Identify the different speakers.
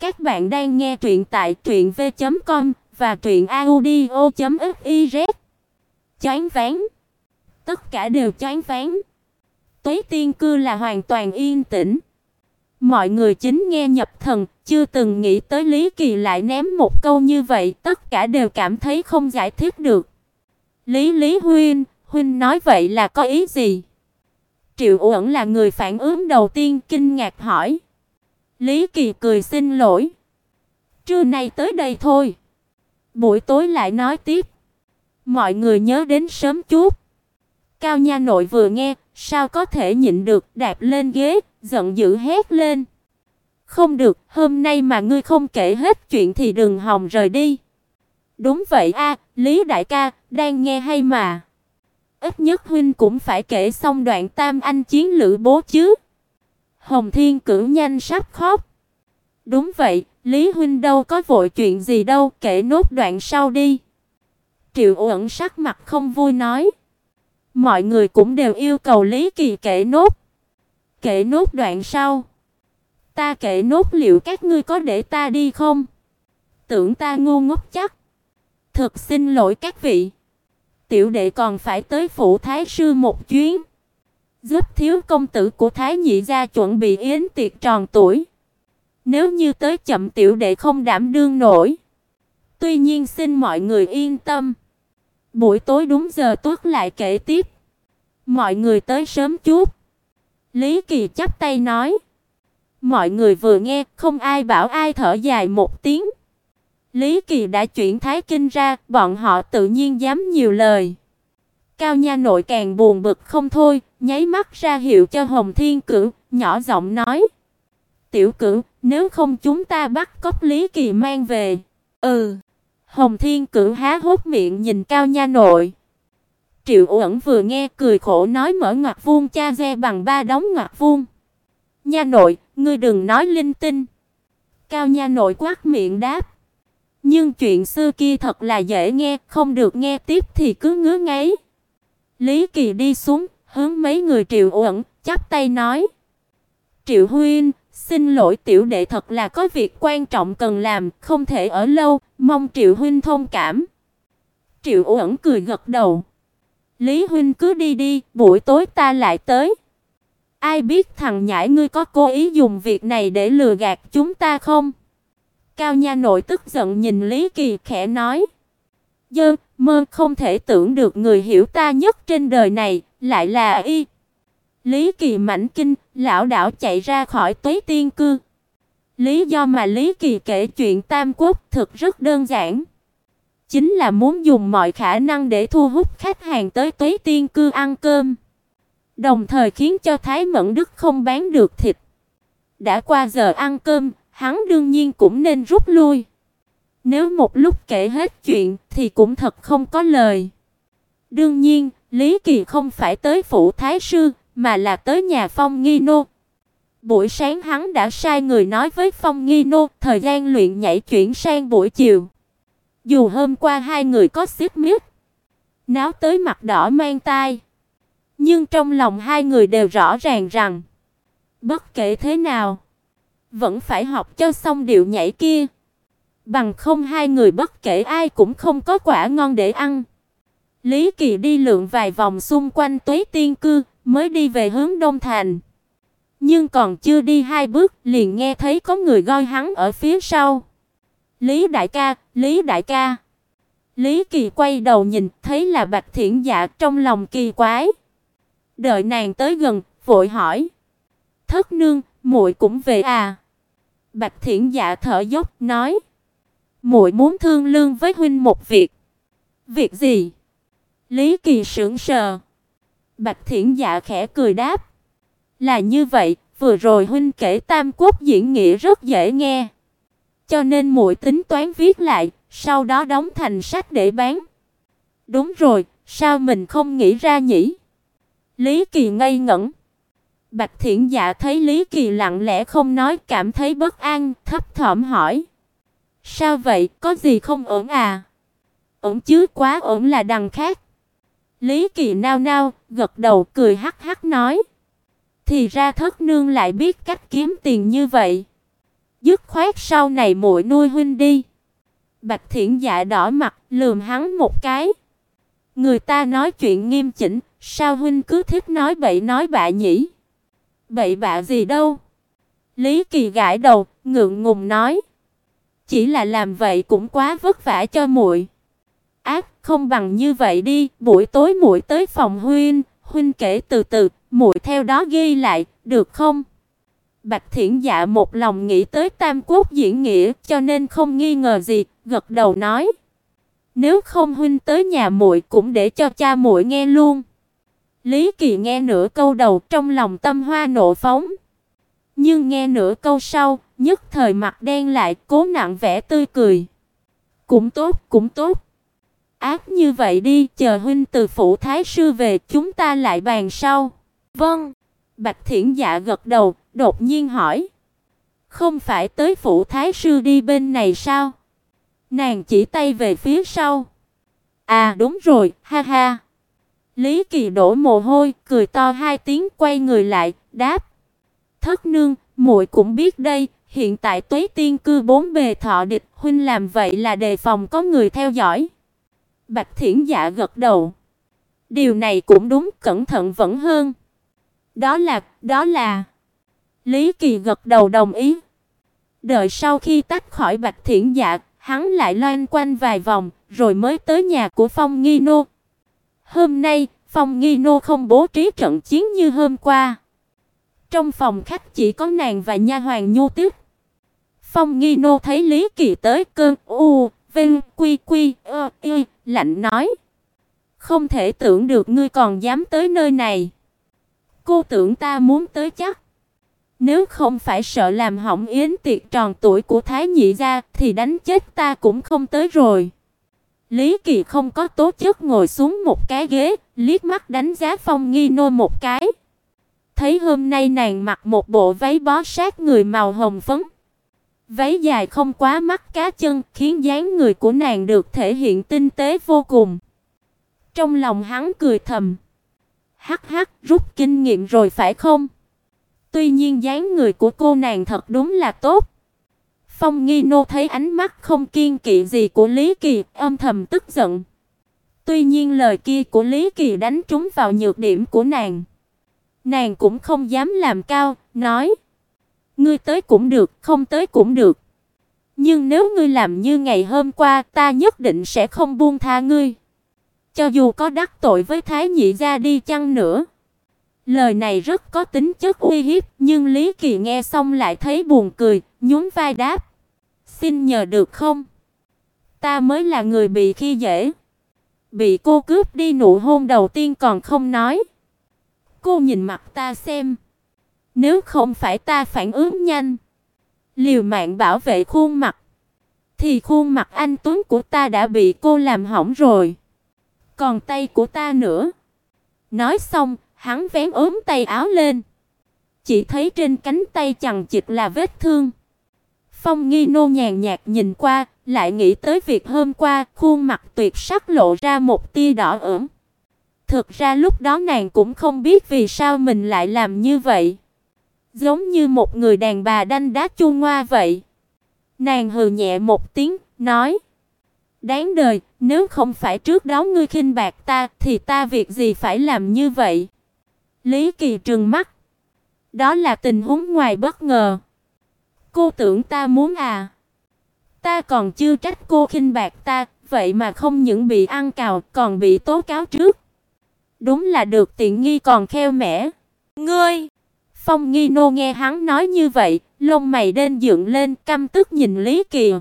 Speaker 1: Các bạn đang nghe truyện tại truyệnv.com và truyệnaudio.fiz. Choáng váng. Tất cả đều choáng váng. Tuế Tiên cư là hoàn toàn yên tĩnh. Mọi người chính nghe nhập thần, chưa từng nghĩ tới Lý Kỳ lại ném một câu như vậy, tất cả đều cảm thấy không giải thích được. Lý Lý huynh, huynh nói vậy là có ý gì? Triệu Uẩn là người phản ứng đầu tiên kinh ngạc hỏi. Lý Kỳ cười xin lỗi. Trưa nay tới đây thôi. Buổi tối lại nói tiếp. Mọi người nhớ đến sớm chút. Cao nha nội vừa nghe, sao có thể nhịn được, đạp lên ghế, giận dữ hét lên. Không được, hôm nay mà ngươi không kể hết chuyện thì đừng hòng rời đi. Đúng vậy a, Lý đại ca, đang nghe hay mà. Ít nhất huynh cũng phải kể xong đoạn Tam anh chiến lữ bố chứ. Hồng Thiên Cửu nhanh sắp khóc. Đúng vậy, Lý huynh đâu có vội chuyện gì đâu, kể nốt đoạn sau đi. Triệu Uẩn sắc mặt không vui nói. Mọi người cũng đều yêu cầu Lý Kỳ kể nốt. Kể nốt đoạn sau. Ta kể nốt liệu các ngươi có để ta đi không? Tưởng ta ngu ngốc chắc. Thực xin lỗi các vị. Tiểu đệ còn phải tới phủ thái sư một chuyến giúp thiếu công tử của Thái nhị gia chuẩn bị yến tiệc tròn tuổi. Nếu như tới chậm tiểu đệ không đảm đương nổi. Tuy nhiên xin mọi người yên tâm. Buổi tối đúng giờ tuốt lại kể tiếp. Mọi người tới sớm chút. Lý Kỳ chắp tay nói. Mọi người vừa nghe, không ai bảo ai thở dài một tiếng. Lý Kỳ đã chuyển Thái Kinh ra, bọn họ tự nhiên dám nhiều lời. Cao nha nội càng buồn bực không thôi, nháy mắt ra hiệu cho Hồng Thiên Cửu, nhỏ giọng nói: "Tiểu Cửu, nếu không chúng ta bắt cóc Lý Kỳ mang về." "Ừ." Hồng Thiên Cửu há hốc miệng nhìn Cao nha nội. Triệu Uẩn vừa nghe cười khổ nói mở ngoặc vuông cha re bằng ba đóng ngoặc vuông. "Nha nội, ngươi đừng nói linh tinh." Cao nha nội quát miệng đáp. Nhưng chuyện xưa kia thật là dễ nghe, không được nghe tiếp thì cứ ngứa ngáy. Lý Kỳ đi xuống, hướng mấy người Triệu Uẩn, chắp tay nói: "Triệu huynh, xin lỗi tiểu đệ thật là có việc quan trọng cần làm, không thể ở lâu, mong Triệu huynh thông cảm." Triệu Uẩn cười gật đầu. "Lý huynh cứ đi đi, buổi tối ta lại tới." Ai biết thằng nhãi ngươi có cố ý dùng việc này để lừa gạt chúng ta không? Cao nha nội tức giận nhìn Lý Kỳ khẽ nói: "Dơ, mơ không thể tưởng được người hiểu ta nhất trên đời này lại là y." Lý Kỳ mảnh kinh, lão đảo chạy ra khỏi Tuế Tiên cư. Lý do mà Lý Kỳ kể chuyện Tam Quốc thực rất đơn giản, chính là muốn dùng mọi khả năng để thu hút khách hàng tới Tuế Tiên cư ăn cơm, đồng thời khiến cho Thái Mẫn Đức không bán được thịt. Đã qua giờ ăn cơm, hắn đương nhiên cũng nên rút lui. Nếu một lúc kể hết chuyện thì cũng thật không có lời. Đương nhiên, Lý Kỳ không phải tới phủ thái sư, mà là tới nhà Phong Nghi Nô. Buổi sáng hắn đã sai người nói với Phong Nghi Nô, thời gian luyện nhảy chuyển sang buổi chiều. Dù hôm qua hai người có xích mích, náo tới mặt đỏ mang tai, nhưng trong lòng hai người đều rõ ràng rằng bất kể thế nào, vẫn phải học cho xong điệu nhảy kia. Bằng không hai người bất kể ai cũng không có quả ngon để ăn. Lý Kỳ đi lượn vài vòng xung quanh Tuế Tiên cư, mới đi về hướng Đông Thành. Nhưng còn chưa đi hai bước, liền nghe thấy có người gọi hắn ở phía sau. "Lý đại ca, Lý đại ca." Lý Kỳ quay đầu nhìn, thấy là Bạch Thiển Dạ, trong lòng kỳ quái. Đợi nàng tới gần, vội hỏi: "Thất nương, muội cũng về à?" Bạch Thiển Dạ thở dốc nói: "Muội muốn thương lương với huynh một việc." "Việc gì?" Lý Kỳ sững sờ. Bạch Thiển Dạ khẽ cười đáp: "Là như vậy, vừa rồi huynh kể Tam Quốc diễn nghĩa rất dễ nghe, cho nên muội tính toán viết lại, sau đó đóng thành sách để bán." "Đúng rồi, sao mình không nghĩ ra nhỉ?" Lý Kỳ ngây ngẩn. Bạch Thiển Dạ thấy Lý Kỳ lặng lẽ không nói, cảm thấy bất an, thấp thỏm hỏi: "Sao vậy, có gì không ổn à?" "Ổn chứ, quá ổn là đằng khác." Lý Kỳ nao nao, gật đầu cười hắc hắc nói: "Thì ra Thất nương lại biết cách kiếm tiền như vậy." Dứt khoát sau này muội nuôi huynh đi. Bạch Thiển Dạ đỏ mặt, lườm hắn một cái. Người ta nói chuyện nghiêm chỉnh, sao huynh cứ thích nói bậy nói bạ nhỉ? Bậy bạ gì đâu? Lý Kỳ gãi đầu, ngượng ngùng nói, chỉ là làm vậy cũng quá vất vả cho muội. Ác, không bằng như vậy đi, buổi tối muội tới phòng huynh, huynh kể từ từ, muội theo đó ghi lại, được không? Bạch Thiển Dạ một lòng nghĩ tới Tam Quốc diễn nghĩa, cho nên không nghi ngờ gì, gật đầu nói: "Nếu không huynh tới nhà muội cũng để cho cha muội nghe luôn." Lý Kỳ nghe nửa câu đầu trong lòng tâm hoa nộ phóng, nhưng nghe nửa câu sau, nhất thời mặt đen lại, cố nặng vẻ tươi cười. "Cũng tốt, cũng tốt. Ác như vậy đi, chờ huynh từ phủ thái sư về, chúng ta lại bàn sau." "Vâng." Bạch Thiển Dạ gật đầu, đột nhiên hỏi: "Không phải tới phủ thái sư đi bên này sao?" Nàng chỉ tay về phía sau. "À đúng rồi, ha ha." Lý Kỳ đổ mồ hôi, cười to hai tiếng quay người lại, đáp: "Thất nương, muội cũng biết đây, hiện tại Tuế Tiên cư bốn bề thọ địch, huynh làm vậy là đề phòng có người theo dõi." Bạch Thiển Dạ gật đầu. Điều này cũng đúng, cẩn thận vẫn hơn. Đó là, đó là Lý Kỳ gật đầu đồng ý. Đợi sau khi tách khỏi Bạch Thiển Dạ, hắn lại loanh quanh vài vòng, rồi mới tới nhà của Phong Nghi Nô. Hôm nay, Phong Nghi Nô không bố trí trận chiến như hôm qua. Trong phòng khách chỉ có nàng và nha hoàn Nhu Tuyết. Phong Nghi Nô thấy Lý Kỳ tới, cơn u, vinh, quy quy, ơ, y, lạnh nói: "Không thể tưởng được ngươi còn dám tới nơi này." Cô tưởng ta muốn tới chắc. Nếu không phải sợ làm hỏng yến tiệc tròn tuổi của Thái nhị gia thì đánh chết ta cũng không tới rồi. Lý Kỳ không có tố chất ngồi xuống một cái ghế, liếc mắt đánh giá Phong Nghi Nô một cái. Thấy hôm nay nàng mặc một bộ váy bó sát người màu hồng phấn. Váy dài không quá mắt cá chân, khiến dáng người của nàng được thể hiện tinh tế vô cùng. Trong lòng hắn cười thầm. Hắc hắc, rút kinh nghiệm rồi phải không? Tuy nhiên dáng người của cô nàng thật đúng là tốt. Phong Nghi Nô thấy ánh mắt không kiên kỵ gì của Lý Kỳ, âm thầm tức giận. Tuy nhiên lời kia của Lý Kỳ đánh trúng vào nhược điểm của nàng. Nàng cũng không dám làm cao, nói: "Ngươi tới cũng được, không tới cũng được. Nhưng nếu ngươi làm như ngày hôm qua, ta nhất định sẽ không buông tha ngươi." Cho dù có đắc tội với Thái nhị gia đi chăng nữa. Lời này rất có tính chất uy hiếp, nhưng Lý Kỳ nghe xong lại thấy buồn cười, nhún vai đáp: "Xin nhờ được không? Ta mới là người bị khi dễ, bị cô cướp đi nụ hôn đầu tiên còn không nói. Cô nhìn mặt ta xem, nếu không phải ta phản ứng nhanh, liều mạng bảo vệ khuôn mặt, thì khuôn mặt anh tuấn của ta đã bị cô làm hỏng rồi." còn tay của ta nữa. Nói xong, hắn vén ốm tay áo lên. Chỉ thấy trên cánh tay chằng chịt là vết thương. Phong Nghi nô nhàn nhạt nhìn qua, lại nghĩ tới việc hôm qua, khuôn mặt tuyệt sắc lộ ra một tia đỏ ửng. Thực ra lúc đó nàng cũng không biết vì sao mình lại làm như vậy. Giống như một người đàn bà đanh đá chu ngoa vậy. Nàng hừ nhẹ một tiếng, nói: Đáng đời, nếu không phải trước đó ngươi khinh bạc ta thì ta việc gì phải làm như vậy? Lý Kỳ trừng mắt. Đó là tình huống ngoài bất ngờ. Cô tưởng ta muốn à? Ta còn chưa trách cô khinh bạc ta, vậy mà không những bị ăn cào còn bị tố cáo trước. Đúng là được tiện nghi còn kheo mẻ. Ngươi! Phong Nghi Nô nghe hắn nói như vậy, lông mày đen dựng lên, căm tức nhìn Lý Kỳ.